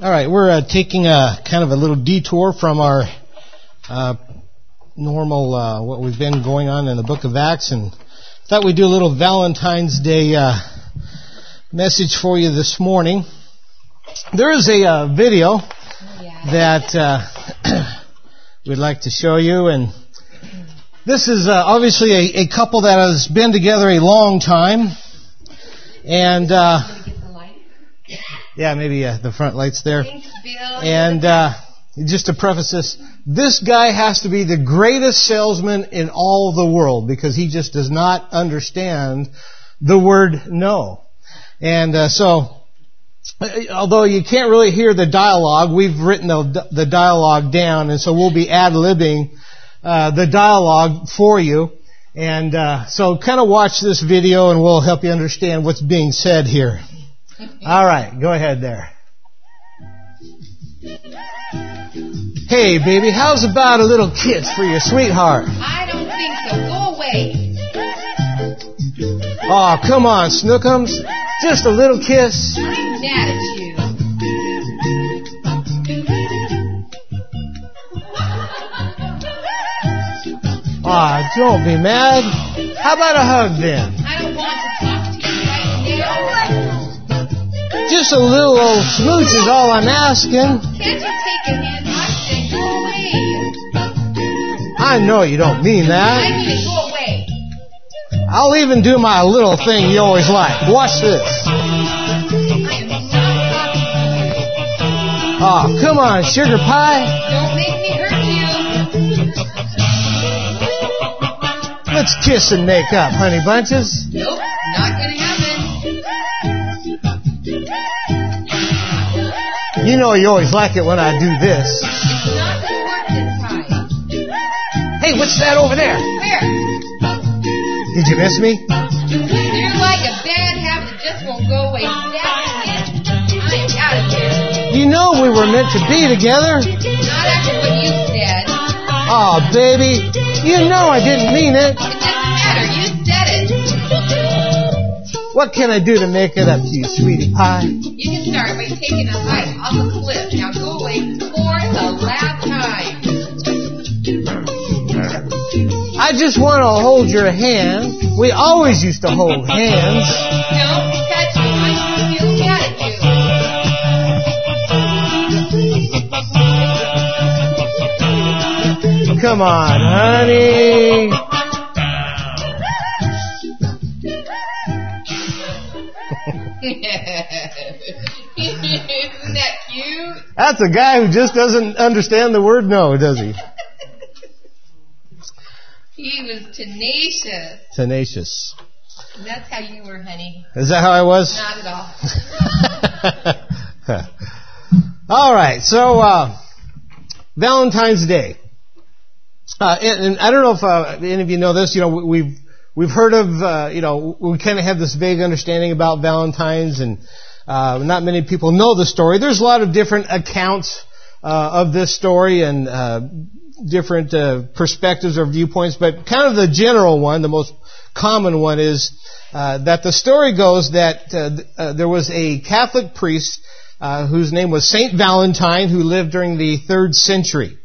All right, we're uh, taking a kind of a little detour from our uh, normal uh, what we've been going on in the Book of Acts, and thought we'd do a little Valentine's Day uh, message for you this morning. There is a uh, video that uh, we'd like to show you, and this is obviously a, a, couple that has been together a long time, and. Yeah, maybe uh, the front lights there. And uh, just to preface this, this guy has to be the greatest salesman in all the world because he just does not understand the word no. And uh, so, uh, although you can't really hear the dialogue, we've written the, the dialogue down, and so we'll be ad-libbing uh, the dialogue for you. And uh, so kind of watch this video and we'll help you understand what's being said here. All right, go ahead there. Hey, baby, how's about a little kiss for your sweetheart? I don't think so. Go away. Oh, come on, Snookums. Just a little kiss. I'm mad at you. Ah, oh, don't be mad. How about a hug then? I don't want to talk to you right now. Just a little old smooch is all I'm asking. Can't you take a hand and go away? I know you don't mean that. I mean go away. I'll even do my little thing you always like. Watch this. Oh, come on, sugar pie. Don't make me hurt you. Let's kiss and make up, honey bunches. Nope, You know you always like it when I do this. Hey, what's that over there? Where? Did you miss me? You're like a bad habit that just won't go away. I'm out of here. You know we were meant to be together. Not after what you said. Oh, baby. You know I didn't mean it. It doesn't matter. You said it. What can I do to make it up to you, sweetie pie? You can start by taking a hike off a cliff. Now go away for the last time. I just want to hold your hand. We always used to hold hands. Don't touch me. Still mad you. Come on, honey. Isn't that cute? That's a guy who just doesn't understand the word no, does he? he was tenacious. Tenacious. that's how you were, honey. Is that how I was? Not at all. all right, so uh, Valentine's Day. Uh, and, and, I don't know if uh, any of you know this. You know, we've We've heard of, uh, you know, we kind of have this vague understanding about Valentine's, and uh, not many people know the story. There's a lot of different accounts uh, of this story and uh, different uh, perspectives or viewpoints, but kind of the general one, the most common one, is uh, that the story goes that there was a Catholic priest whose name was Saint Valentine, who lived during the third century.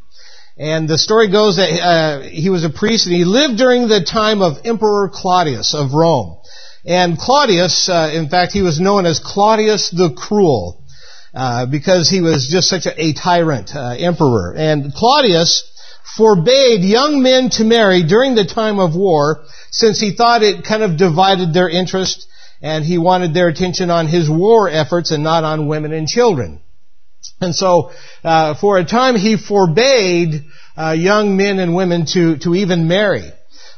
And the story goes that uh, he was a priest and he lived during the time of Emperor Claudius of Rome. And Claudius, uh, in fact, he was known as Claudius the Cruel uh, because he was just such a, a tyrant uh, emperor. And Claudius forbade young men to marry during the time of war since he thought it kind of divided their interest and he wanted their attention on his war efforts and not on women and children. And so, uh, for a time, he forbade uh, young men and women to to even marry.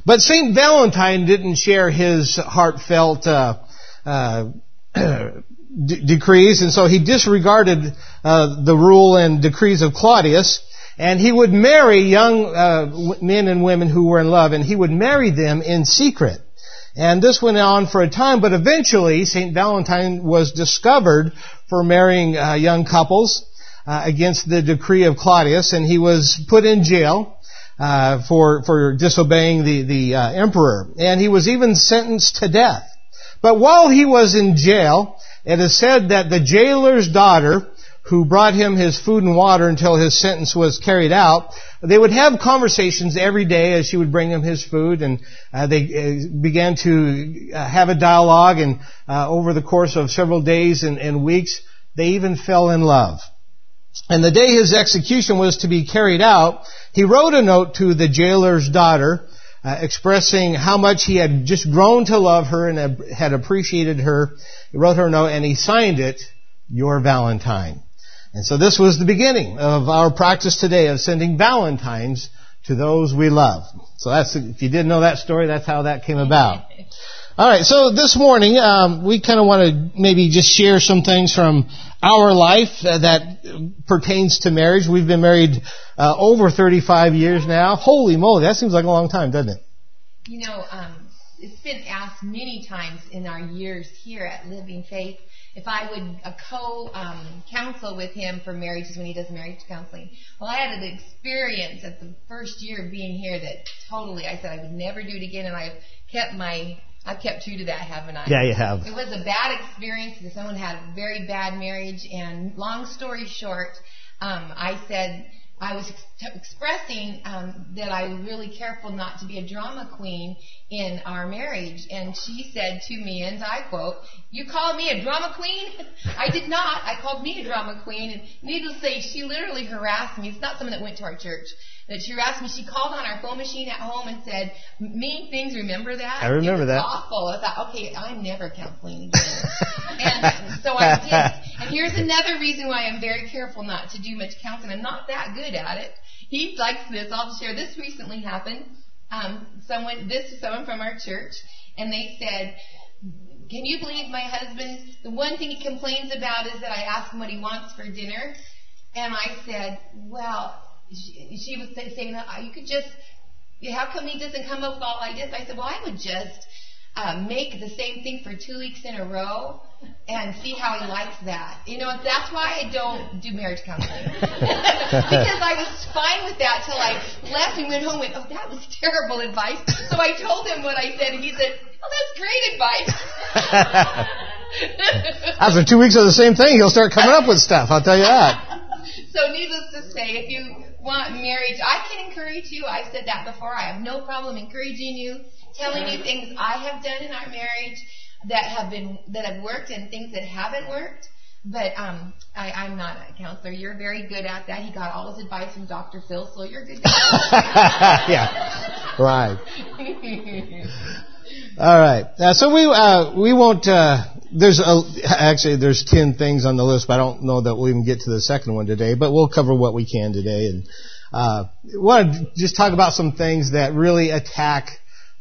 But Saint Valentine didn't share his heartfelt uh, uh d- decrees, and so he disregarded uh, the rule and decrees of Claudius. And he would marry young uh, men and women who were in love, and he would marry them in secret. And this went on for a time, but eventually St. Valentine was discovered for marrying uh, young couples uh, against the decree of Claudius, and he was put in jail uh, for for disobeying the the uh, emperor, and he was even sentenced to death. But while he was in jail, it is said that the jailer's daughter, who brought him his food and water until his sentence was carried out. They would have conversations every day as she would bring him his food, and uh, they uh, began to uh, have a dialogue. And over the course of several days and, and weeks, they even fell in love. And the day his execution was to be carried out, he wrote a note to the jailer's daughter, uh, expressing how much he had just grown to love her and had appreciated her. He wrote her a note and he signed it, Your Valentine. And so this was the beginning of our practice today of sending Valentines to those we love. So that's, if you didn't know that story, that's how that came about. All right, so this morning um, we kind of want to maybe just share some things from our life uh, that pertains to marriage. We've been married uh, over 35 years now. Holy moly, that seems like a long time, doesn't it? You know, um, it's been asked many times in our years here at Living Faith if I would uh, co-counsel um, with him for marriages when he does marriage counseling. Well, I had an experience at the first year of being here that totally, I said I would never do it again, and I've kept my I've kept true to that, haven't I? Yeah, you have. It was a bad experience because someone had a very bad marriage, and long story short, um, I said I was ex- expressing um, that I was really careful not to be a drama queen in our marriage. And she said to me, and I quote, You call me a drama queen? I did not. I called me a drama queen. And needless to say, she literally harassed me. It's not someone that went to our church. That she harassed me. She called on our phone machine at home and said, Mean things, remember that? I remember that. awful. I thought, okay, I'm never counseling again. and so I did. And here's another reason why I'm very careful not to do much counseling. I'm not that good at it. He likes this. I'll share this recently happened um, someone, this is someone from our church, and they said, can you believe my husband, the one thing he complains about is that I ask him what he wants for dinner? And I said, well, she, she was saying, oh, you could just, how come he doesn't come up with all ideas? I said, well, I would just uh, make the same thing for two weeks in a row and see how he likes that. You know, that's why I don't do marriage counseling. because I was fine with that till I left and went home and went, oh, that was terrible advice. So I told him what I said and he said, oh, that's great advice. After two weeks of the same thing, he'll start coming up with stuff, I'll tell you that. So needless to say, if you want marriage, I can encourage you. I've said that before. I have no problem encouraging you, telling you things I have done in our marriage that have been that have worked and things that haven't worked. But um, I, I'm not a counselor. You're very good at that. He got all his advice from Dr. Phil, so you're good. yeah, right. all right. Uh, so we uh, we won't. Uh, there's a, actually there's ten things on the list, but I don't know that we'll even get to the second one today. But we'll cover what we can today, and uh, want to just talk about some things that really attack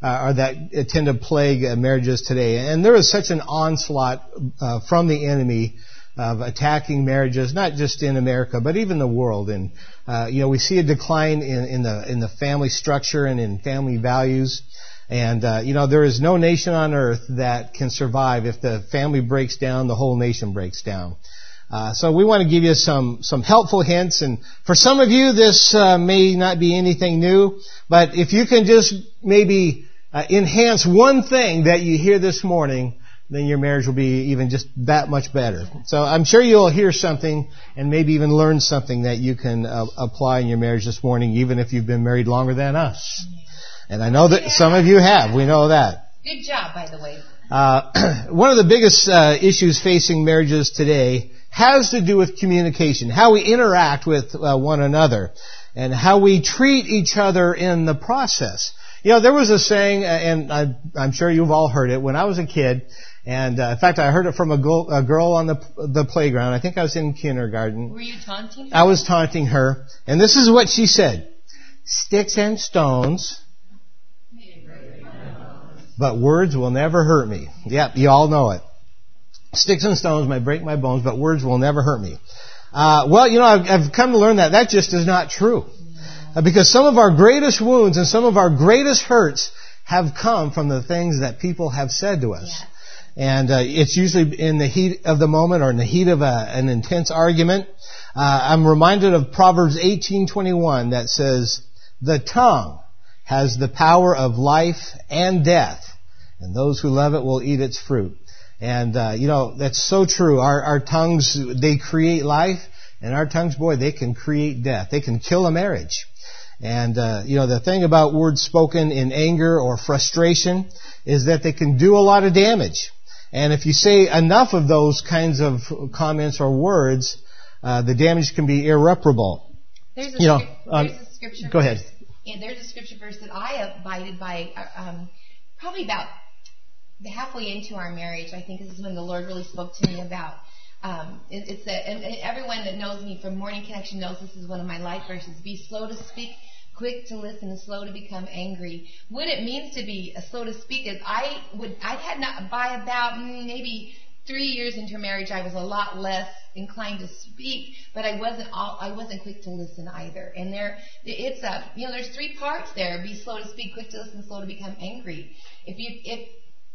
uh, or that tend to plague uh, marriages today. And there is such an onslaught uh, from the enemy of attacking marriages, not just in America, but even the world. And uh, you know, we see a decline in, in the in the family structure and in family values. And uh, you know, there is no nation on earth that can survive if the family breaks down, the whole nation breaks down. Uh, so we want to give you some some helpful hints, and for some of you, this uh, may not be anything new, but if you can just maybe uh, enhance one thing that you hear this morning, then your marriage will be even just that much better. So I'm sure you'll hear something and maybe even learn something that you can uh, apply in your marriage this morning, even if you've been married longer than us. And I know that some of you have. We know that. Good job, by the way. Uh, one of the biggest uh, issues facing marriages today has to do with communication, how we interact with uh, one another, and how we treat each other in the process. You know, there was a saying, uh, and I, am sure you've all heard it. When I was a kid, and uh, in fact, I heard it from a girl, a girl on the the playground. I think I was in kindergarten. Were you taunting her? I was taunting her, and this is what she said: "Sticks and stones." But words will never hurt me. Yep, you all know it. Sticks and stones may break my bones, but words will never hurt me. Uh, well, you know, I've, I've come to learn that that just is not true. Uh, because some of our greatest wounds and some of our greatest hurts have come from the things that people have said to us. And uh, it's usually in the heat of the moment or in the heat of a, an intense argument. Uh, I'm reminded of Proverbs 18:21 that says, "The tongue has the power of life and death, and those who love it will eat its fruit." And uh, you know that's so true. Our, our tongues they create life, And our tongues, boy, they can create death. They can kill a marriage. And, uh, you know, the thing about words spoken in anger or frustration is that they can do a lot of damage. And if you say enough of those kinds of comments or words, uh, the damage can be irreparable. There's a, You know, um, there's a scripture go ahead. verse- And there's a scripture verse that I abided by uh, um, probably about halfway into our marriage. I think this is when the Lord really spoke to me about. Um, it, it's a, and, everyone that knows me from Morning Connection knows this is one of my life verses. Be slow to speak, quick to listen, and slow to become angry. What it means to be slow to speak is I would I had not by about mm, maybe three years into marriage I was a lot less inclined to speak, but I wasn't all I wasn't quick to listen either. And there it's a you know there's three parts there: be slow to speak, quick to listen, slow to become angry. If you if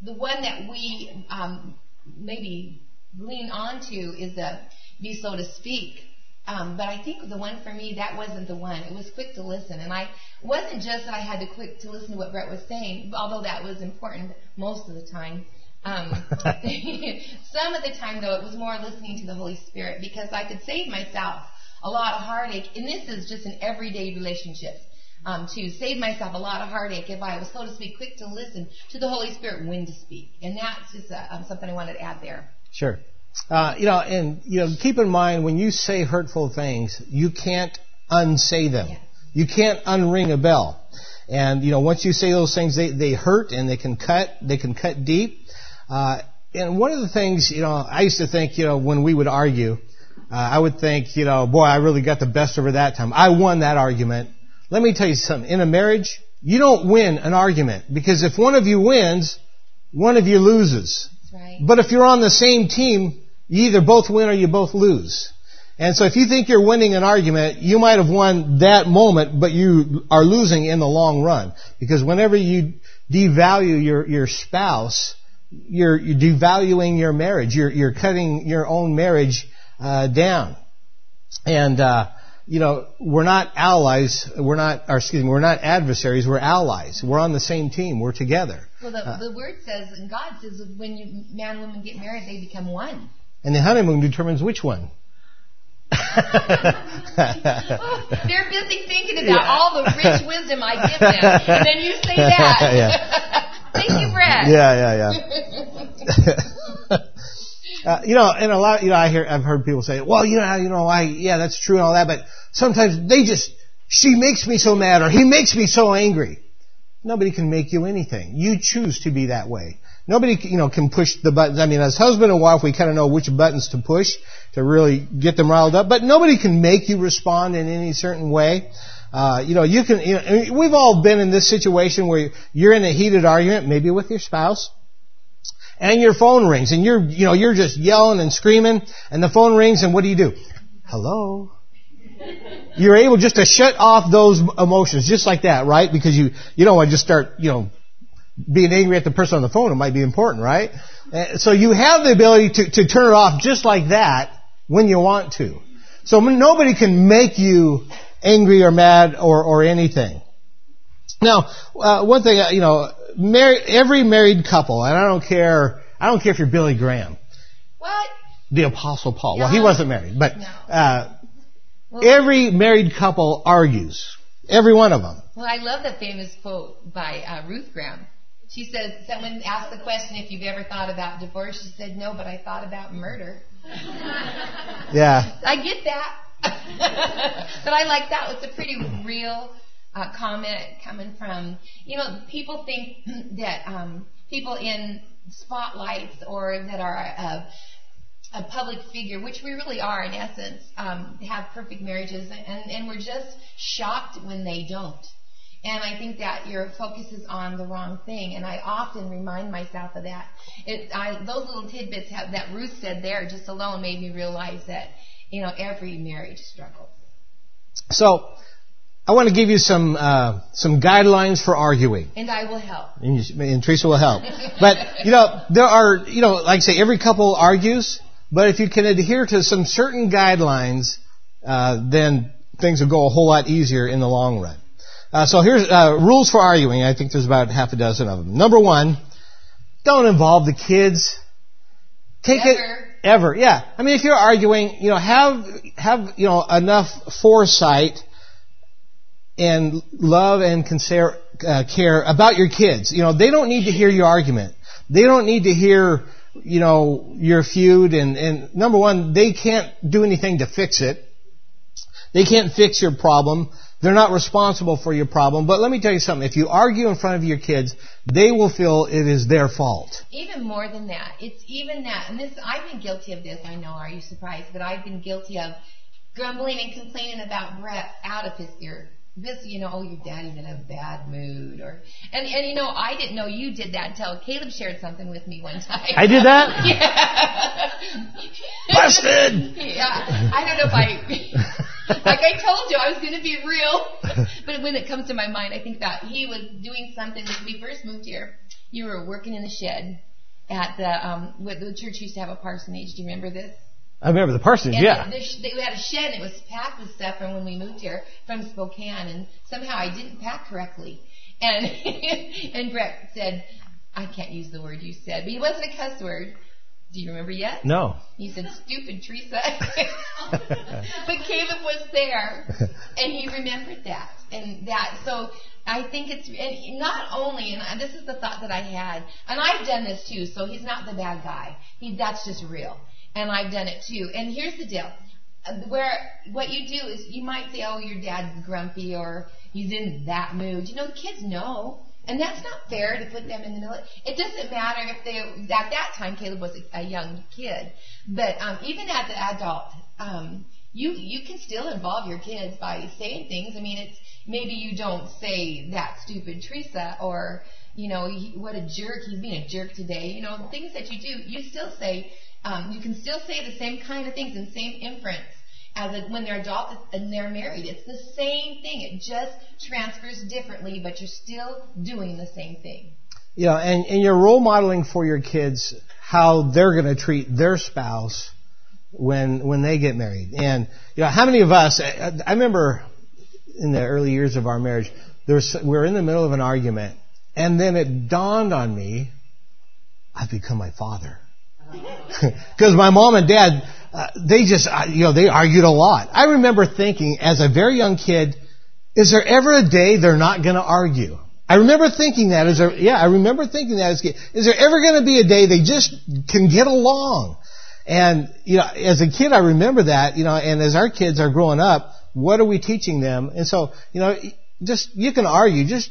the one that we um, maybe lean onto is the be slow to speak. Um, but I think the one for me, that wasn't the one. It was quick to listen. And I wasn't just that I had to quick to listen to what Brett was saying, although that was important most of the time. Um, some of the time, though, it was more listening to the Holy Spirit because I could save myself a lot of heartache. And this is just in everyday relationships. Um, to save myself a lot of heartache if I was slow to speak, quick to listen to the Holy Spirit when to speak. And that's just uh, um, something I wanted to add there. Sure. Uh, you know, and you know, keep in mind when you say hurtful things, you can't unsay them. Yes. You can't unring a bell. And you know, once you say those things, they they hurt and they can cut. They can cut deep. Uh, and one of the things, you know, I used to think, you know, when we would argue, uh, I would think, you know, boy, I really got the best of her that time. I won that argument. Let me tell you something. In a marriage, you don't win an argument because if one of you wins, one of you loses. Right. But if you're on the same team, you either both win or you both lose. And so if you think you're winning an argument, you might have won that moment, but you are losing in the long run. Because whenever you devalue your, your spouse, you're, you're devaluing your marriage. You're, you're cutting your own marriage uh, down. And, uh, you know, we're not allies, we're not, or excuse me, we're not adversaries, we're allies. We're on the same team, we're together. Well, the, Uh, the word says, and God says, when you, man and woman get married, they become one. And the honeymoon determines which one. They're busy thinking about Yeah. all the rich wisdom I give them, and then you say that. Yeah. Thank you, Brett. Yeah, yeah, yeah. Uh, you know, and a lot, you know, I hear, I've heard people say, well, you know, you know, I, yeah, that's true and all that, but sometimes they just, she makes me so mad or he makes me so angry. Nobody can make you anything. You choose to be that way. Nobody, you know, can push the buttons. I mean, as husband and wife, we kind of know which buttons to push to really get them riled up, but nobody can make you respond in any certain way. Uh, you know, you can, you know, we've all been in this situation where you're in a heated argument, maybe with your spouse, and your phone rings, and you're, you know, you're just yelling and screaming, and the phone rings, and what do you do? Hello? You're able just to shut off those emotions just like that, right? Because you, you don't want to just start, you know, being angry at the person on the phone. It might be important, right? So you have the ability to, to turn it off just like that when you want to. So nobody can make you angry or mad or, or anything. Now, uh, one thing, uh, you know, mar- every married couple, and I don't care, I don't care if you're Billy Graham, What? the Apostle Paul. Well, he wasn't married, but No. uh, Well, every married couple argues. Every one of them. well, I love the famous quote by uh, Ruth Graham. She says, someone asked the question if you've ever thought about divorce. She said, no, but I thought about murder. Yeah. I get that. but I like that. It's a pretty real uh, comment coming from, you know, people think that um, people in spotlights or that are a, a public figure, which we really are in essence, um, have perfect marriages, and, and we're just shocked when they don't. And I think that your focus is on the wrong thing, and I often remind myself of that. It, I, those little tidbits have, that Ruth said there just alone made me realize that, you know, every marriage struggles. So, I want to give you some uh, some guidelines for arguing, And I will help. and, you, and Teresa will help. But you know, there are you know, like I say, every couple argues. But if you can adhere to some certain guidelines, uh, then things will go a whole lot easier in the long run. Uh, so here's uh, rules for arguing. I think there's about half a dozen of them. Number one, don't involve the kids. Take it. Ever, yeah. I mean, if you're arguing, you know, have have you know enough foresight and love and uh, care about your kids. You know, they don't need to hear your argument. They don't need to hear, you know, your feud. And, and number one, they can't do anything to fix it. They can't fix your problem. They're not responsible for your problem. But let me tell you something. If you argue in front of your kids, they will feel it is their fault. Even more than that. It's even that. And this, I've been guilty of this. I know. Are you surprised? But I've been guilty of grumbling and complaining about Brett out of his ear this, you know, oh, your daddy's in a bad mood, or and and you know, I didn't know you did that until Caleb shared something with me one time. I did that. yeah. Busted. yeah, I don't know if I, like I told you, I was going to be real, but when it comes to my mind, I think that he was doing something when we first moved here. You were working in the shed at the um, with the church used to have a parsonage. Do you remember this? I remember the parsonage, And yeah. the, the, they, we had a shed and it was packed with stuff from when we moved here from Spokane, and somehow I didn't pack correctly. And and Brett said, I can't use the word you said, but it wasn't a cuss word. Do you remember yet? No. He said, "Stupid Teresa," but Caleb was there, and he remembered that, and that. So I think it's and not only, and this is the thought that I had, and I've done this too. So he's not the bad guy. He that's just real and I've done it too. And here's the deal. Where what you do is you might say, "Oh, your dad's grumpy," or "He's in that mood." You know, the kids know, and that's not fair to put them in the middle. It doesn't matter if they at that time Caleb was a, a young kid, but um, even at the adult, um, you you can still involve your kids by saying things. I mean, it's maybe you don't say that stupid Teresa or you know he, what a jerk he's being a jerk today. You know, things that you do, you still say um, you can still say the same kind of things and same inference as a, when they're adopted and they're married. It's the same thing. It just transfers differently, but you're still doing the same thing. You know, and, and you're role modeling for your kids how they're going to treat their spouse when when they get married. And you know, how many of us? I, I remember in the early years of our marriage, there was, we were in the middle of an argument, and then it dawned on me, I've become my father. Because my mom and dad, uh, they just, uh, you know, they argued a lot. I remember thinking as a very young kid, is there ever a day they're not going to argue? I remember thinking that as a, yeah, I remember thinking that as a kid. Is there ever going to be a day they just can get along? And, you know, as a kid, I remember that, you know, and as our kids are growing up, what are we teaching them? And so, you know, just, you can argue, just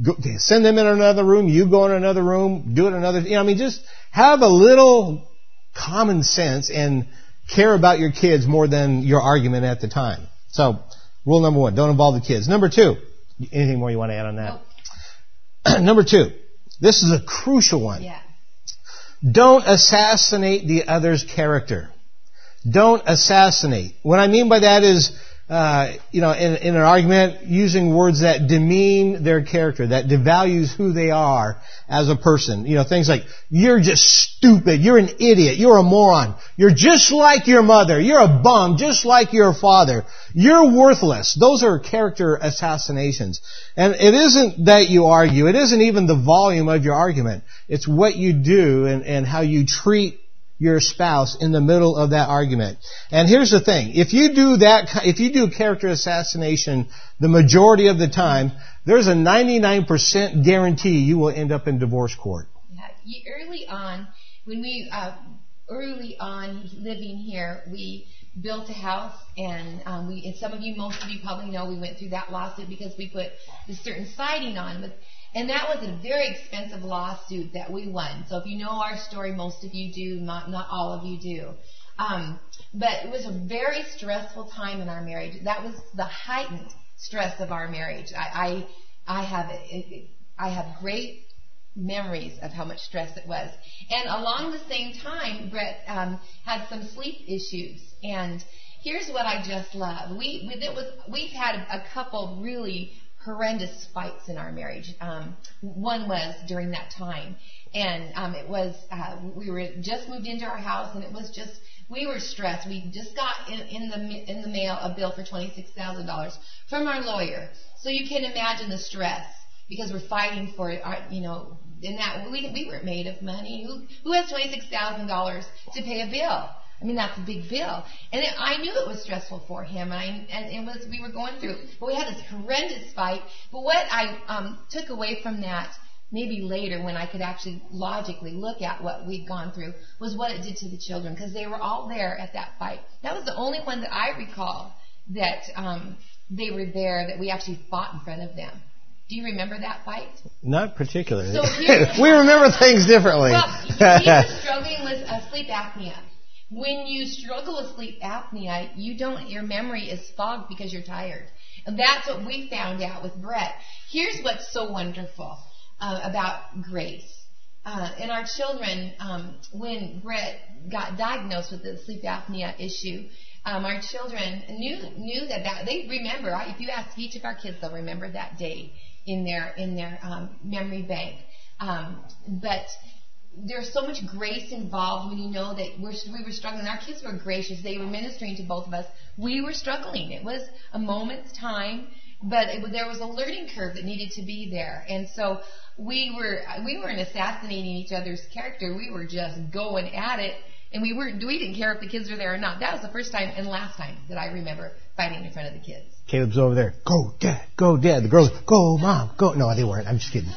go, send them in another room, you go in another room, do it another, you know, I mean, just have a little common sense and care about your kids more than your argument at the time. So, rule number one, don't involve the kids. Number two, anything more you want to add on that? number two, this is a crucial one. Yeah. Don't assassinate the other's character. Don't assassinate. What I mean by that is, uh, you know, in, in, an argument, using words that demean their character, that devalues who they are as a person. You know, things like, you're just stupid, you're an idiot, you're a moron, you're just like your mother, you're a bum, just like your father, you're worthless. Those are character assassinations. And it isn't that you argue, it isn't even the volume of your argument. It's what you do and, and how you treat your spouse in the middle of that argument. And here's the thing. If you do that, if you do character assassination the majority of the time, there's a 99% guarantee you will end up in divorce court. Yeah. Early on, when we, uh, early on living here, we built a house and um, we, and some of you, most of you probably know we went through that lawsuit because we put the certain siding on. And that was a very expensive lawsuit that we won. So if you know our story, most of you do, not, not all of you do. Um, but it was a very stressful time in our marriage. That was the heightened stress of our marriage. I, I, I have, I have great memories of how much stress it was. And along the same time, Brett um, had some sleep issues. And here's what I just love. We, we it was, we've had a couple really horrendous fights in our marriage. Um, one was during that time, and um, it was uh, we were just moved into our house, and it was just we were stressed. We just got in, in the in the mail a bill for twenty six thousand dollars from our lawyer. So you can imagine the stress because we're fighting for our, you know and that we we weren't made of money. Who who has twenty six thousand dollars to pay a bill? I mean, that's a big bill. And it, I knew it was stressful for him, and, I, and it was we were going through. But we had this horrendous fight. But what I um, took away from that, maybe later when I could actually logically look at what we'd gone through, was what it did to the children because they were all there at that fight. That was the only one that I recall that um, they were there that we actually fought in front of them. Do you remember that fight? Not particularly. So here- we remember things differently. Well, he was struggling with uh, sleep apnea. When you struggle with sleep apnea, you don't, your memory is fogged because you're tired. And that's what we found out with Brett. Here's what's so wonderful uh, about grace. Uh, and our children, um, when Brett got diagnosed with the sleep apnea issue, um, our children knew knew that, that they remember. If you ask each of our kids, they'll remember that day in their in their um, memory bank. Um, but there's so much grace involved when you know that we're, we were struggling. Our kids were gracious. They were ministering to both of us. We were struggling. It was a moment's time, but it, there was a learning curve that needed to be there. And so we were we weren't assassinating each other's character. We were just going at it, and we weren't. We didn't care if the kids were there or not. That was the first time and last time that I remember fighting in front of the kids. Caleb's over there. Go, dad. Go, dad. The girls, go, mom. Go. No, they weren't. I'm just kidding.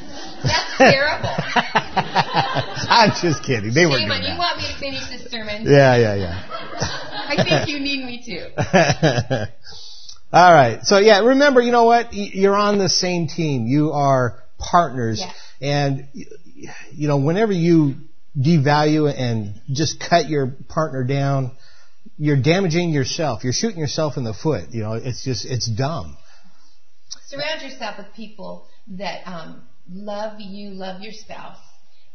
That's terrible. I'm just kidding. They weren't Shame doing you. Want me to finish this sermon? Yeah, yeah, yeah. I think you need me to. All right. So yeah, remember, you know what? You're on the same team. You are partners. And, you know, whenever you devalue and just cut your partner down, you're damaging yourself. You're shooting yourself in the foot. You know, it's just, it's dumb. Surround yourself with people that um, love you, love your spouse,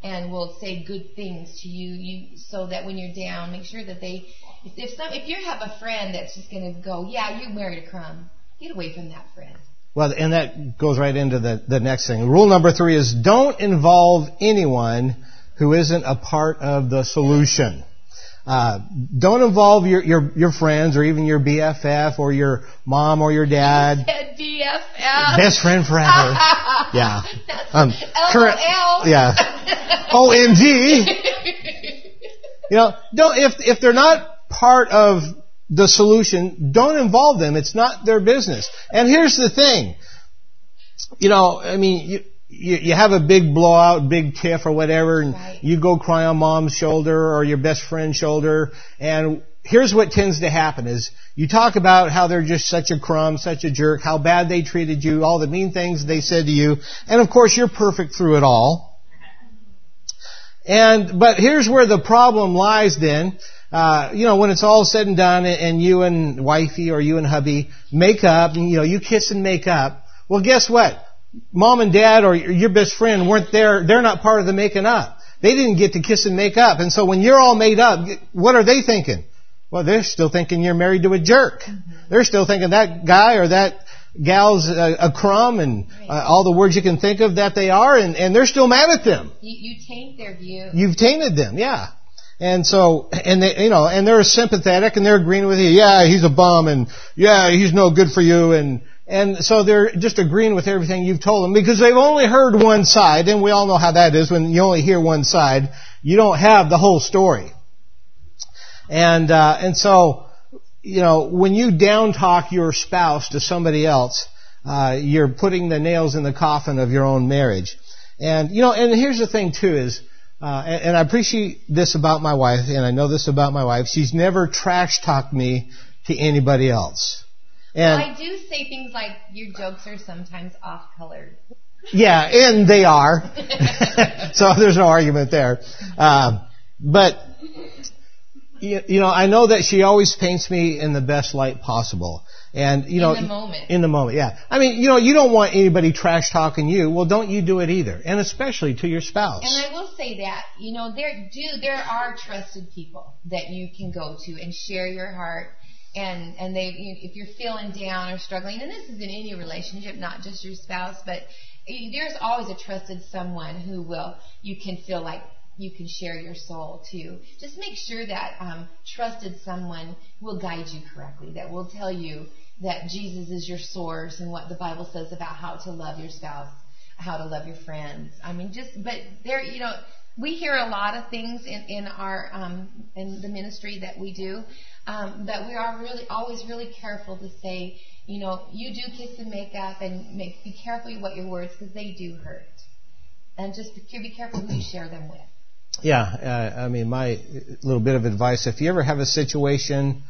and will say good things to you. You so that when you're down, make sure that they. If, if some, if you have a friend that's just going to go, yeah, you married a crumb. Get away from that friend. Well, and that goes right into the, the next thing. Rule number three is don't involve anyone who isn't a part of the solution. Uh, don't involve your, your, your friends or even your BFF or your mom or your dad. BFF. Best friend forever. Yeah. Um, current- yeah. OMG. You know, don't, if, if they're not part of the solution, don't involve them. It's not their business. And here's the thing. You know, I mean, you, you, you have a big blowout, big tiff or whatever, and Right. you go cry on mom's shoulder or your best friend's shoulder, and here's what tends to happen is you talk about how they're just such a crumb, such a jerk, how bad they treated you, all the mean things they said to you, and of course you're perfect through it all. And, but here's where the problem lies then. Uh, you know, when it's all said and done and, and you and wifey or you and hubby make up and, you know, you kiss and make up. Well, guess what? Mom and dad or your best friend weren't there. They're not part of the making up. They didn't get to kiss and make up. And so when you're all made up, what are they thinking? Well, they're still thinking you're married to a jerk. They're still thinking that guy or that gal's a, a crumb and uh, all the words you can think of that they are, and, and they're still mad at them. You, you taint their view. You've tainted them, yeah. And so, and they, you know, and they're sympathetic and they're agreeing with you. Yeah, he's a bum and yeah, he's no good for you and, and so they're just agreeing with everything you've told them because they've only heard one side and we all know how that is when you only hear one side. You don't have the whole story. And, uh, and so, you know, when you down talk your spouse to somebody else, uh, you're putting the nails in the coffin of your own marriage. And, you know, and here's the thing too is, uh, and, and I appreciate this about my wife, and I know this about my wife. She's never trash talked me to anybody else. And I do say things like your jokes are sometimes off colored. yeah, and they are. so there's no argument there. Uh, but you, you know, I know that she always paints me in the best light possible. And you know, In the moment. in the moment, yeah. I mean, you know, you don't want anybody trash talking you. Well, don't you do it either, and especially to your spouse. And I will say that, you know, there do there are trusted people that you can go to and share your heart and and they if you're feeling down or struggling, and this is in any relationship, not just your spouse, but there's always a trusted someone who will you can feel like you can share your soul to. Just make sure that um, trusted someone will guide you correctly, that will tell you that Jesus is your source and what the Bible says about how to love your spouse. how to love your friends. I mean, just but there, you know, we hear a lot of things in in our um, in the ministry that we do um, that we are really always really careful to say, you know, you do kiss and make up, and make be careful what your words because they do hurt, and just be, be careful who you share them with. Yeah, uh, I mean, my little bit of advice: if you ever have a situation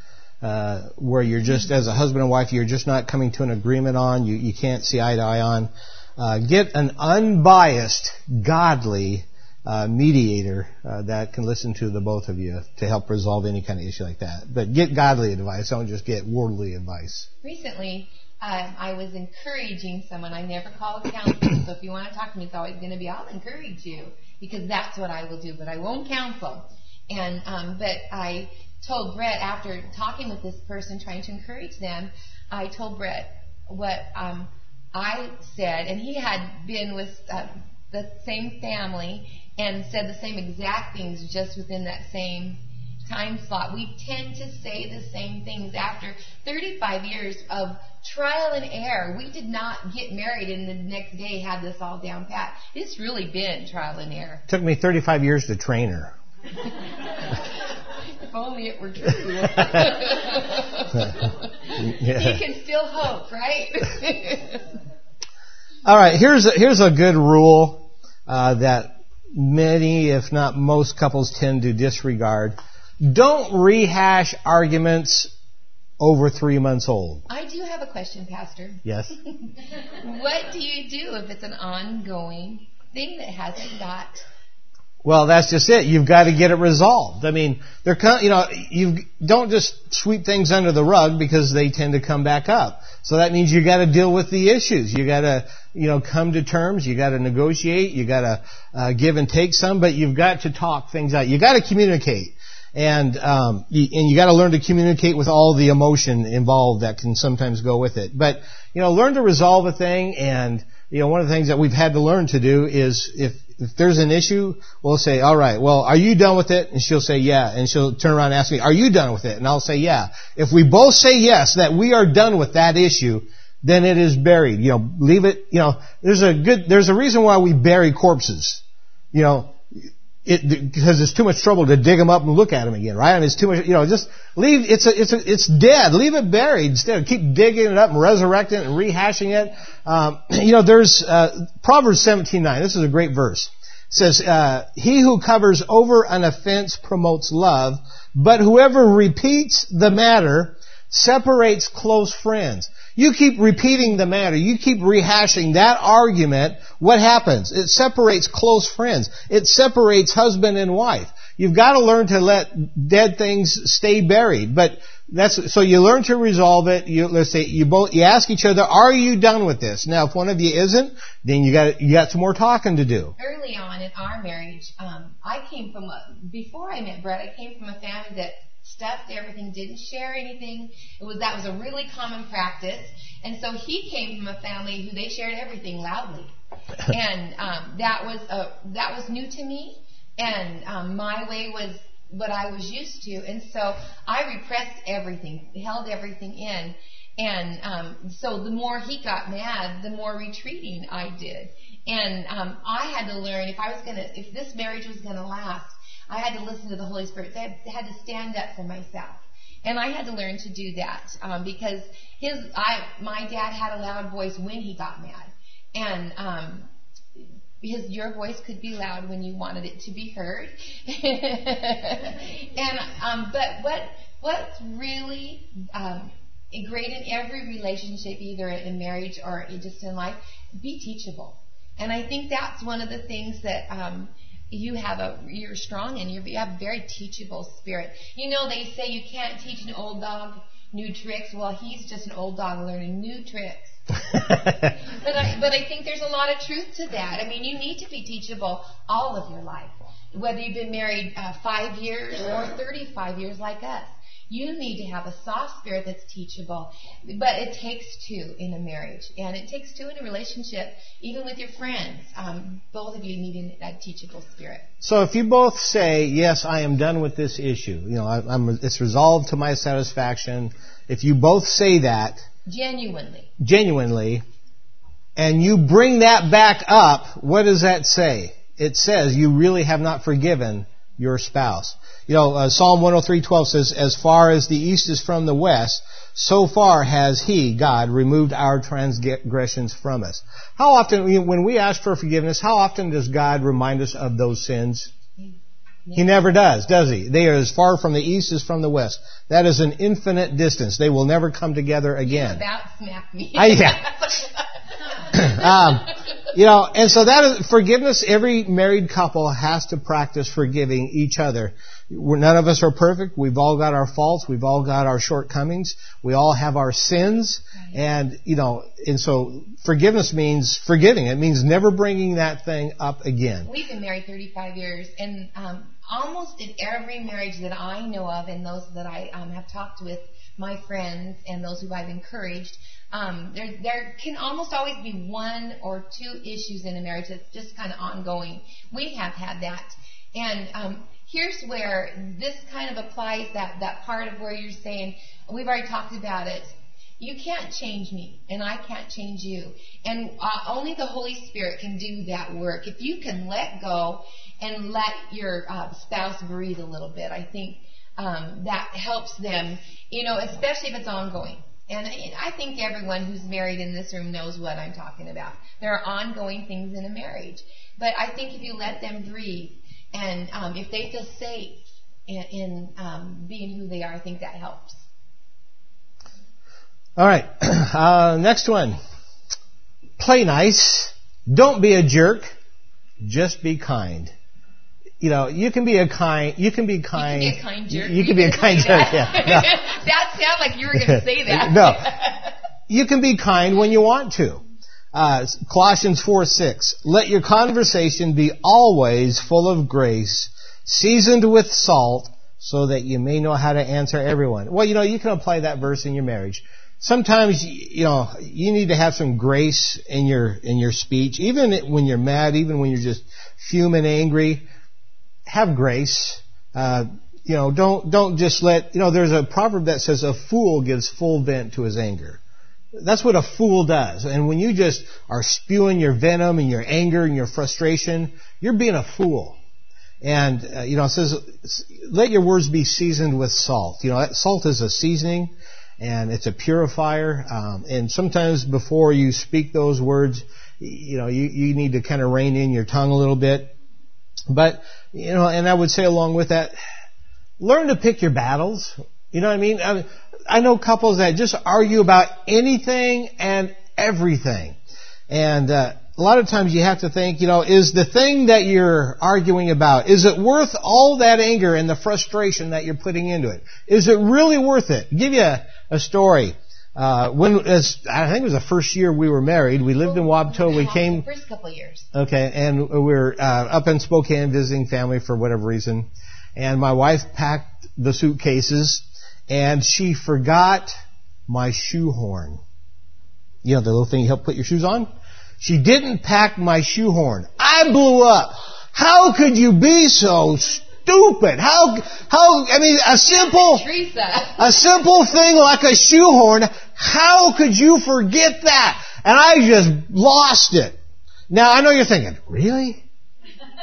uh, where you're just, as a husband and wife, you're just not coming to an agreement on, you you can't see eye to eye on, uh, get an unbiased, godly uh, mediator uh, that can listen to the both of you to help resolve any kind of issue like that. But get godly advice. Don't just get worldly advice. Recently, um, I was encouraging someone. I never call a counselor, so if you want to talk to me, it's always going to be I'll encourage you because that's what I will do. But I won't counsel. And um, but I told Brett after talking with this person, trying to encourage them, I told Brett what um, I said, and he had been with uh, the same family and said the same exact things just within that same time slot. We tend to say the same things after 35 years of trial and error. We did not get married and the next day have this all down pat. It's really been trial and error. Took me 35 years to train her. if only it were true. yeah. You can still hope, right? all right, here's a, here's a good rule uh, that many, if not most couples tend to disregard. Don't rehash arguments over three months old. I do have a question, Pastor. Yes. what do you do if it's an ongoing thing that hasn't got well, that's just it. You've got to get it resolved. I mean, they're you know you don't just sweep things under the rug because they tend to come back up. So that means you got to deal with the issues. You got to you know come to terms. You got to negotiate. You got to uh, give and take some, but you've got to talk things out. You got to communicate, and um, and you got to learn to communicate with all the emotion involved that can sometimes go with it. But you know, learn to resolve a thing and you know, one of the things that we've had to learn to do is if, if there's an issue, we'll say, all right, well, are you done with it? And she'll say, yeah. And she'll turn around and ask me, are you done with it? And I'll say, yeah. If we both say yes, that we are done with that issue, then it is buried. You know, leave it, you know, there's a good, there's a reason why we bury corpses. You know, it, because it's too much trouble to dig them up and look at them again, right? I mean, it's too much, you know, just leave, it's a, it's a, it's dead. Leave it buried instead of keep digging it up and resurrecting it and rehashing it. Um, you know, there's, uh, Proverbs 17:9. This is a great verse. It says, uh, he who covers over an offense promotes love, but whoever repeats the matter separates close friends. You keep repeating the matter. You keep rehashing that argument. What happens? It separates close friends. It separates husband and wife. You've got to learn to let dead things stay buried. But that's, so you learn to resolve it. You, let's say you both, you ask each other, are you done with this? Now, if one of you isn't, then you got, you got some more talking to do. Early on in our marriage, um, I came from a, before I met Brett, I came from a family that stuffed everything, didn't share anything. It was that was a really common practice. And so he came from a family who they shared everything loudly, and um, that was a, that was new to me. And um, my way was what I was used to, and so I repressed everything, held everything in. And um, so the more he got mad, the more retreating I did. And um, I had to learn if I was gonna, if this marriage was gonna last, I had to listen to the Holy Spirit. I had to stand up for myself. And I had to learn to do that um, because his, I, my dad had a loud voice when he got mad, and um, his, your voice could be loud when you wanted it to be heard. and um, but what what's really um, great in every relationship, either in marriage or just in life, be teachable. And I think that's one of the things that um, you have a you're strong and you have a very teachable spirit. You know they say you can't teach an old dog new tricks. Well, he's just an old dog learning new tricks. but I but I think there's a lot of truth to that. I mean, you need to be teachable all of your life, whether you've been married uh, five years or 35 years like us. You need to have a soft spirit that's teachable. But it takes two in a marriage, and it takes two in a relationship, even with your friends. Um, both of you need a teachable spirit. So if you both say, "Yes, I am done with this issue," you know, I, am it's resolved to my satisfaction. If you both say that genuinely, genuinely, and you bring that back up, what does that say? It says you really have not forgiven your spouse. You know, uh, Psalm 103:12 says, "As far as the east is from the west, so far has He, God, removed our transgressions from us." How often, when we ask for forgiveness, how often does God remind us of those sins? He never does, does he? They are as far from the east as from the west. That is an infinite distance. They will never come together again. About smacked me. I, yeah. um, you know, and so that is forgiveness. Every married couple has to practice forgiving each other. We're, none of us are perfect. We've all got our faults. We've all got our shortcomings. We all have our sins. And, you know, and so forgiveness means forgiving. It means never bringing that thing up again. We've been married 35 years, and um, almost in every marriage that I know of, and those that I um, have talked with, my friends and those who I've encouraged, um, there there can almost always be one or two issues in a marriage that's just kind of ongoing. We have had that, and um, here's where this kind of applies that that part of where you're saying we've already talked about it. You can't change me, and I can't change you, and uh, only the Holy Spirit can do that work. If you can let go and let your uh, spouse breathe a little bit, I think um, that helps them. You know, especially if it's ongoing. And I think everyone who's married in this room knows what I'm talking about. There are ongoing things in a marriage. But I think if you let them breathe and um, if they feel safe in, in um, being who they are, I think that helps. All right. Uh, next one. Play nice. Don't be a jerk. Just be kind you know, you can be a kind, you can be kind. You can be a kind jerk. You, you can be a kind jerk, yeah. No. that sounded like you were going to say that. no. You can be kind when you want to. Uh, Colossians 4 6. Let your conversation be always full of grace, seasoned with salt, so that you may know how to answer everyone. Well, you know, you can apply that verse in your marriage. Sometimes, you know, you need to have some grace in your, in your speech, even when you're mad, even when you're just fuming angry have grace. Uh, you know, don't don't just let you know. There's a proverb that says a fool gives full vent to his anger. That's what a fool does. And when you just are spewing your venom and your anger and your frustration, you're being a fool. And uh, you know, it says, let your words be seasoned with salt. You know, salt is a seasoning, and it's a purifier. Um, and sometimes before you speak those words, you know, you, you need to kind of rein in your tongue a little bit but, you know, and I would say along with that, learn to pick your battles. You know what I mean? I, I know couples that just argue about anything and everything. And, uh, a lot of times you have to think, you know, is the thing that you're arguing about, is it worth all that anger and the frustration that you're putting into it? Is it really worth it? I'll give you a, a story. Uh, when as I think it was the first year we were married, we lived in Wapato. We came first couple of years. Okay, and we were uh, up in Spokane visiting family for whatever reason, and my wife packed the suitcases, and she forgot my shoehorn. You know the little thing you help put your shoes on. She didn't pack my shoehorn. I blew up. How could you be so stupid? How, how, I mean, a simple, a simple thing like a shoehorn, how could you forget that? And I just lost it. Now I know you're thinking, really?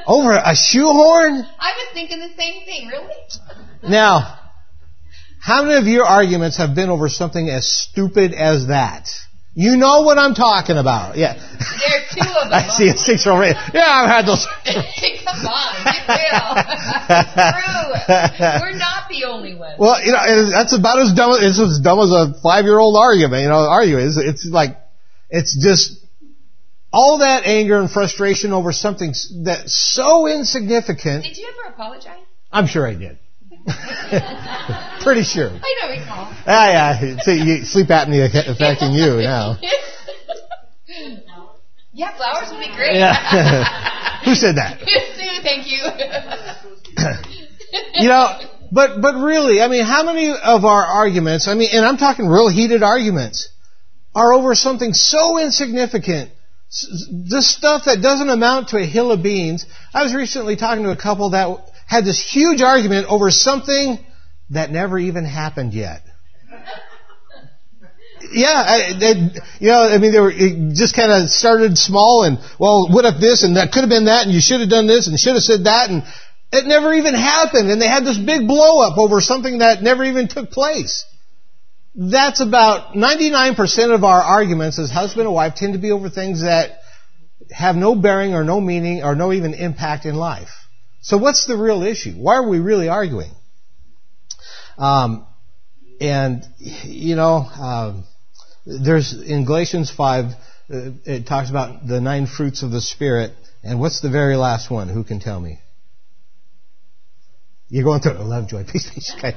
Over a shoehorn? I was thinking the same thing, really? Now, how many of your arguments have been over something as stupid as that? You know what I'm talking about. Yeah. There are two of them. I see a six year old. Yeah, I've had those. Come on, get real. True. We're not the only ones. Well, you know, that's about as dumb. It's as dumb as a five year old argument. You know, arguing. It's, it's like, it's just all that anger and frustration over something that's so insignificant. Did you ever apologize? I'm sure I did. Pretty sure. I don't recall. Ah, yeah. So you, sleep apnea affecting you now. Yeah, flowers would be great. Yeah. Who said that? Thank you. you know, but but really, I mean, how many of our arguments? I mean, and I'm talking real heated arguments, are over something so insignificant. This stuff that doesn't amount to a hill of beans. I was recently talking to a couple that had this huge argument over something that never even happened yet. Yeah, I, they, you know, I mean, they were it just kind of started small, and well, what if this and that could have been that, and you should have done this and should have said that, and it never even happened, and they had this big blow up over something that never even took place. That's about 99% of our arguments as husband and wife tend to be over things that have no bearing or no meaning or no even impact in life. So what's the real issue? Why are we really arguing? Um, and you know, um, there's in Galatians five, uh, it talks about the nine fruits of the spirit, and what's the very last one? Who can tell me? You're going through it. Love, joy, peace, peace. Okay.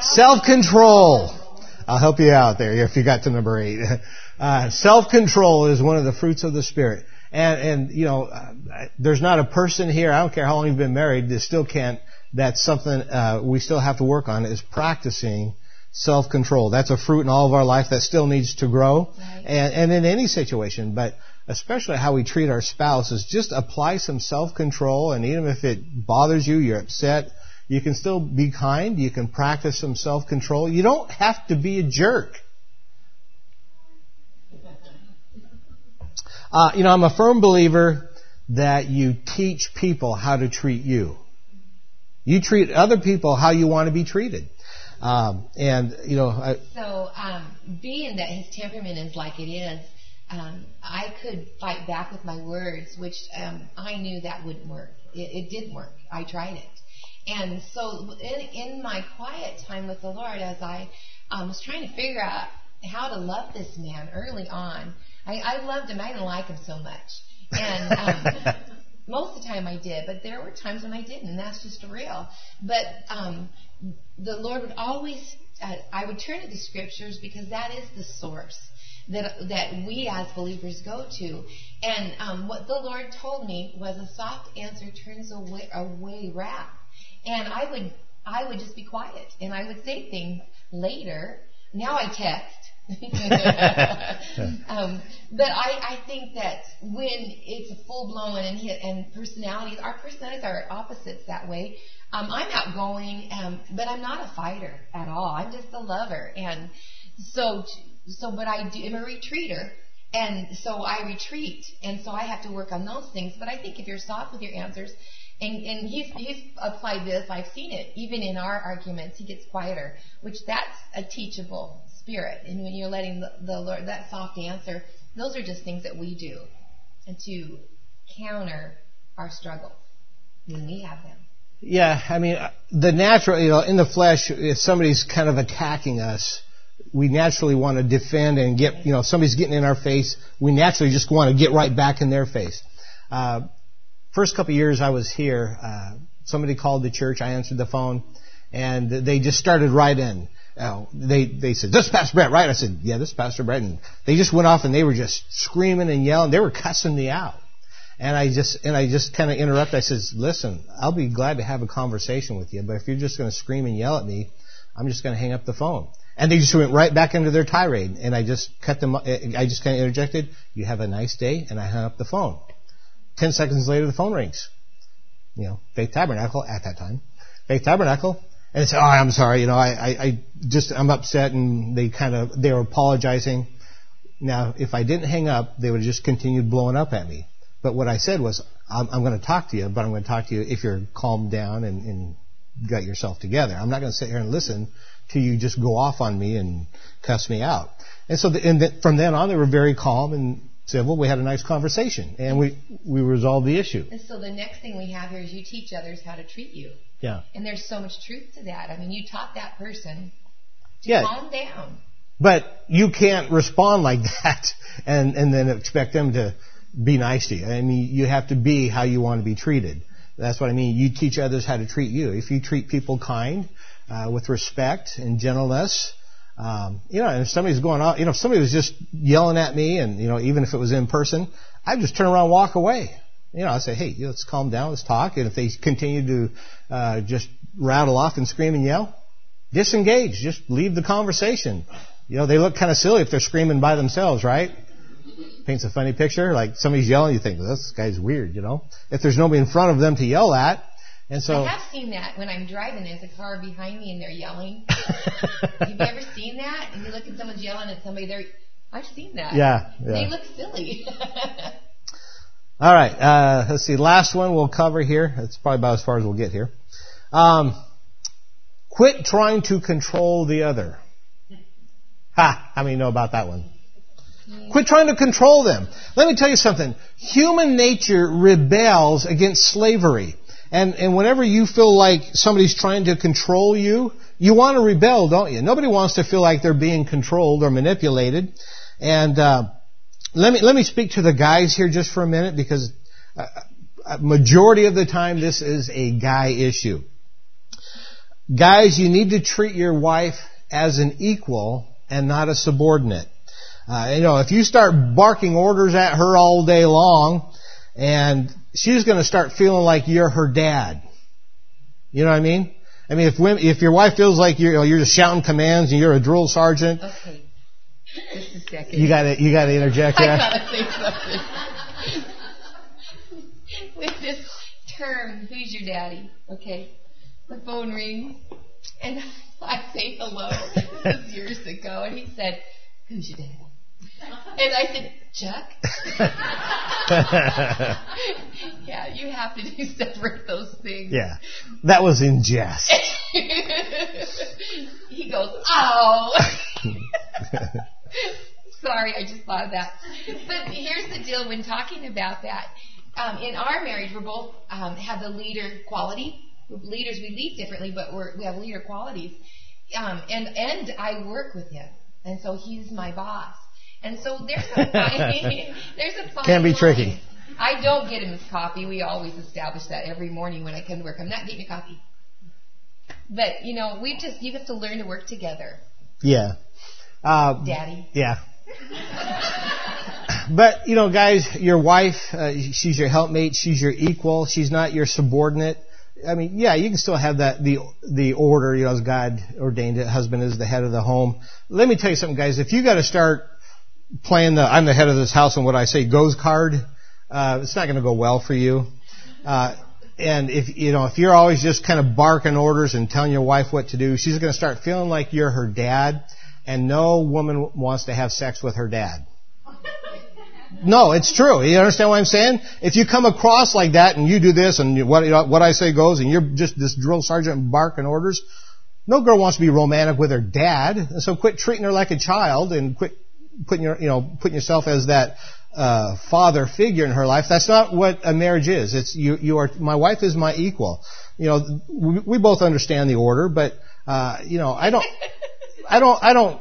Self-control. I'll help you out there if you got to number eight. Uh, self-control is one of the fruits of the spirit. And, and you know, uh, there's not a person here, I don't care how long you've been married, that still can't, that's something uh, we still have to work on, is practicing self-control. That's a fruit in all of our life that still needs to grow. Right. And, and in any situation, but especially how we treat our spouse is just apply some self-control and even if it bothers you, you're upset, you can still be kind. You can practice some self-control. You don't have to be a jerk. Uh, you know, I'm a firm believer that you teach people how to treat you. You treat other people how you want to be treated. Um, and you know, I, so um, being that his temperament is like it is, um, I could fight back with my words, which um, I knew that wouldn't work. It, it didn't work. I tried it, and so in, in my quiet time with the Lord, as I um, was trying to figure out how to love this man early on, I, I loved him. I didn't like him so much, and um, most of the time I did, but there were times when I didn't, and that's just real. But um, the Lord would always, uh, I would turn to the scriptures because that is the source that that we as believers go to. And um, what the Lord told me was a soft answer turns away, away wrath. And I would I would just be quiet and I would say things later. Now I text. um, but I, I think that when it's full blown and and personalities, our personalities are opposites that way. Um, I'm outgoing, um, but I'm not a fighter at all. I'm just a lover, and so so. But I do. I'm a retreater, and so I retreat, and so I have to work on those things. But I think if you're soft with your answers, and, and he's, he's applied this, I've seen it, even in our arguments, he gets quieter, which that's a teachable spirit. And when you're letting the, the Lord, that soft answer, those are just things that we do and to counter our struggles when we have them. Yeah, I mean, the natural, you know, in the flesh, if somebody's kind of attacking us, we naturally want to defend and get, you know, somebody's getting in our face, we naturally just want to get right back in their face. Uh, first couple of years I was here, uh, somebody called the church. I answered the phone, and they just started right in. Uh, they they said, "This Pastor Brett, right?" I said, "Yeah, this Pastor Brett." And they just went off and they were just screaming and yelling. They were cussing me out. And I just and I just kind of interrupted. I says, "Listen, I'll be glad to have a conversation with you, but if you're just going to scream and yell at me, I'm just going to hang up the phone." And they just went right back into their tirade. And I just cut them. I just kind of interjected, "You have a nice day," and I hung up the phone. Ten seconds later, the phone rings. You know, Faith Tabernacle at that time. Faith Tabernacle. And said, oh, I'm sorry, you know, I, I, I just, I'm upset and they kind of, they were apologizing. Now, if I didn't hang up, they would have just continued blowing up at me. But what I said was, I'm, I'm going to talk to you, but I'm going to talk to you if you're calmed down and, and got yourself together. I'm not going to sit here and listen to you just go off on me and cuss me out. And so, the, and the, from then on, they were very calm and civil. We had a nice conversation, and we we resolved the issue. And so the next thing we have here is you teach others how to treat you. Yeah. And there's so much truth to that. I mean, you taught that person to yeah. calm down. But you can't respond like that and and then expect them to be nice to you. I mean, you have to be how you want to be treated. That's what I mean. You teach others how to treat you. If you treat people kind, uh, with respect and gentleness, um, you know, and if somebody's going on, you know, if somebody was just yelling at me, and you know, even if it was in person, I'd just turn around and walk away. You know, I'd say, hey, let's calm down, let's talk. And if they continue to uh, just rattle off and scream and yell, disengage, just leave the conversation. You know, they look kind of silly if they're screaming by themselves, right? Paints a funny picture. Like somebody's yelling, you think, this guy's weird, you know. If there's nobody in front of them to yell at, And so, I have seen that when I'm driving. There's a car behind me and they're yelling. have you ever seen that? And you look at someone's yelling at somebody. They're I've seen that. yeah, yeah. They look silly. All right, uh, let's see. Last one we'll cover here. That's probably about as far as we'll get here. Um, quit trying to control the other. Ha! How many know about that one? Quit trying to control them. Let me tell you something. Human nature rebels against slavery. And, and whenever you feel like somebody's trying to control you, you want to rebel, don't you? Nobody wants to feel like they're being controlled or manipulated. And, uh, let me, let me speak to the guys here just for a minute because uh, a majority of the time this is a guy issue. Guys, you need to treat your wife as an equal and not a subordinate. Uh, you know, if you start barking orders at her all day long, and she's going to start feeling like you're her dad. You know what I mean? I mean, if women, if your wife feels like you're, you're just shouting commands and you're a drill sergeant, okay. Just a second. you got to you got to interject I there. gotta say something. With this term, who's your daddy? Okay. The phone rings and I say hello. This was years ago and he said, Who's your daddy? And I said, Chuck. yeah, you have to do separate those things. yeah, that was in jest. he goes, Oh Sorry, I just thought of that. But here's the deal when talking about that. Um, in our marriage, we're both um, have the leader quality. We're leaders, we lead differently, but we're, we have leader qualities. Um, and and I work with him, and so he's my boss. And so there's a fine, there's a fine Can be line. tricky. I don't get him his coffee. We always establish that every morning when I come to work. I'm not getting a coffee. But you know, we just you have to learn to work together, yeah. Uh, Daddy. Yeah. But, you know, guys, your wife, uh, she's your helpmate, she's your equal, she's not your subordinate. I mean, yeah, you can still have that, the, the order, you know, as God ordained it, husband is the head of the home. Let me tell you something, guys, if you gotta start playing the, I'm the head of this house and what I say goes card, uh, it's not gonna go well for you. Uh, and if, you know, if you're always just kind of barking orders and telling your wife what to do, she's gonna start feeling like you're her dad, and no woman wants to have sex with her dad. No, it's true. You understand what I'm saying? If you come across like that and you do this and what, you know, what I say goes and you're just this drill sergeant barking orders, no girl wants to be romantic with her dad. So quit treating her like a child and quit putting your, you know, putting yourself as that, uh, father figure in her life. That's not what a marriage is. It's, you, you are, my wife is my equal. You know, we, we both understand the order, but, uh, you know, I don't, I don't, I don't,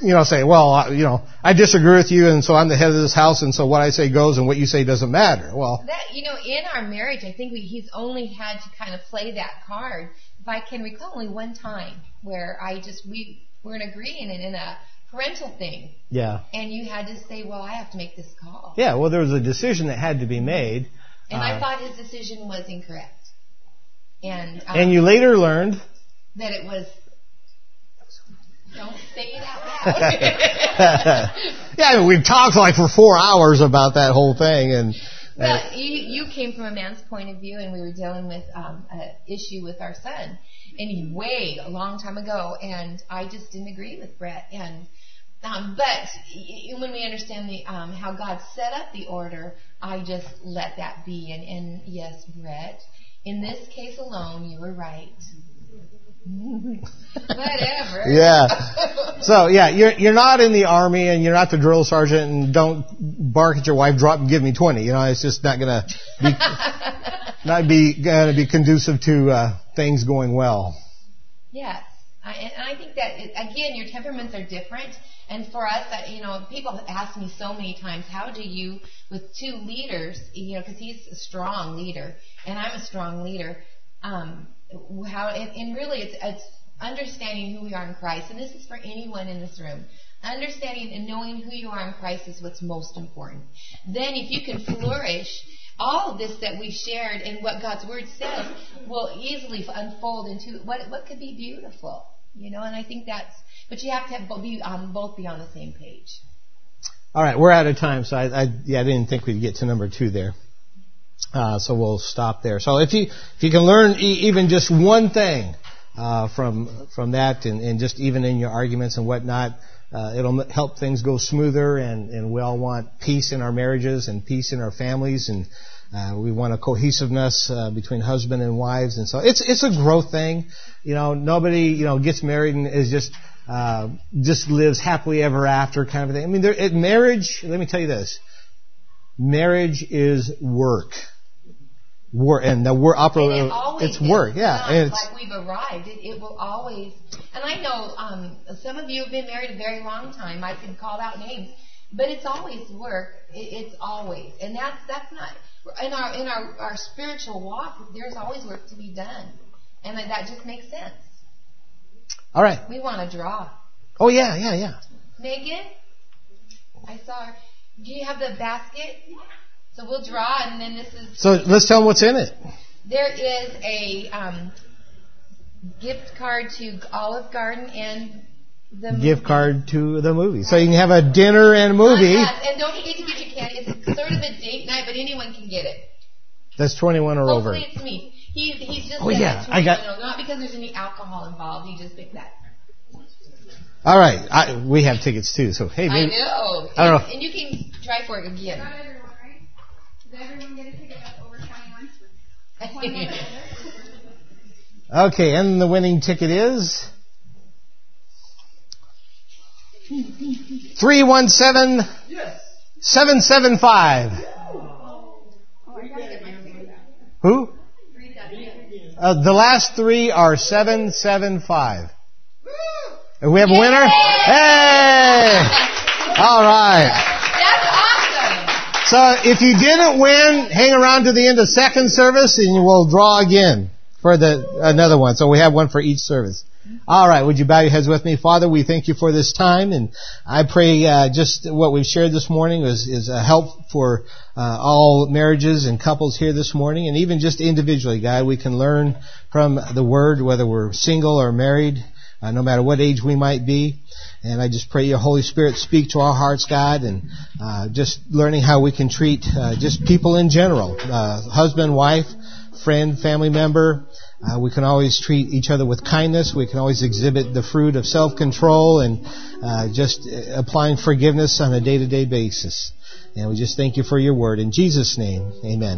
you know, say, well, you know, I disagree with you, and so I'm the head of this house, and so what I say goes, and what you say doesn't matter. Well, That you know, in our marriage, I think we, he's only had to kind of play that card. If I can recall, only one time where I just we were in agreeing and in a parental thing, yeah, and you had to say, "Well, I have to make this call," yeah. Well, there was a decision that had to be made, and I Uh, thought his decision was incorrect, and um, and you later learned. that it was. Don't say it out loud. yeah, I mean, we've talked like for four hours about that whole thing, and Well, you, you came from a man's point of view, and we were dealing with um, an issue with our son, and way a long time ago, and I just didn't agree with Brett. And um, but when we understand the um, how God set up the order, I just let that be. And, and yes, Brett, in this case alone, you were right. Whatever. Yeah. So yeah, you're you're not in the army and you're not the drill sergeant and don't bark at your wife, drop and give me twenty. You know, it's just not gonna be not be gonna be conducive to uh, things going well. Yes. I, and I think that, it, again, your temperaments are different. And for us, that you know, people have asked me so many times, how do you, with two leaders, you know, because he's a strong leader and I'm a strong leader, um, how, and, and really it's, it's understanding who we are in Christ. And this is for anyone in this room. Understanding and knowing who you are in Christ is what's most important. Then if you can flourish, all of this that we've shared and what God's Word says will easily unfold into what what could be beautiful, you know. And I think that's, but you have to have both be um, both be on the same page. All right, we're out of time, so I, I yeah I didn't think we'd get to number two there. Uh, so we'll stop there. So if you if you can learn e- even just one thing uh, from from that, and, and just even in your arguments and whatnot, uh, it'll help things go smoother. And, and we all want peace in our marriages and peace in our families, and uh, we want a cohesiveness uh, between husband and wives. And so it's it's a growth thing. You know, nobody you know gets married and is just uh, just lives happily ever after kind of thing. I mean, there, marriage. Let me tell you this: marriage is work work, and the work opera, it's work, yeah. and it's like we've arrived. It, it, will always, and I know um, some of you have been married a very long time. I could call out names, but it's always work. It, it's always, and that's that's not in our in our our spiritual walk. There's always work to be done, and that that just makes sense. All right. We want to draw. Oh yeah, yeah, yeah. Megan, I saw her. Do you have the basket? So we'll draw, and then this is. So let's tell them what's in it. There is a um, gift card to Olive Garden and the movie. gift card to the movie. So you can have a dinner and a movie. Yes, and don't forget to get your candy. It's sort of a date night, but anyone can get it. That's 21 or Hopefully over. it's me. He, he's just oh, yeah. I got, not because there's any alcohol involved. He just picked that. All right. I, we have tickets too, so hey, maybe, I know. I don't know. And you can try for it again. Everyone get a ticket that's over 21? okay, and the winning ticket is 317 775. Who? Uh, the last three are 775. And we have a winner? Hey! All right. So if you didn't win, hang around to the end of second service and we'll draw again for the another one. So we have one for each service. All right, would you bow your heads with me, Father? We thank you for this time, and I pray uh, just what we've shared this morning is, is a help for uh, all marriages and couples here this morning, and even just individually, God, we can learn from the Word, whether we're single or married, uh, no matter what age we might be. And I just pray your Holy Spirit speak to our hearts, God, and uh, just learning how we can treat uh, just people in general, uh, husband, wife, friend, family member. Uh, we can always treat each other with kindness. We can always exhibit the fruit of self-control and uh, just applying forgiveness on a day-to-day basis. And we just thank you for your word. In Jesus' name, amen.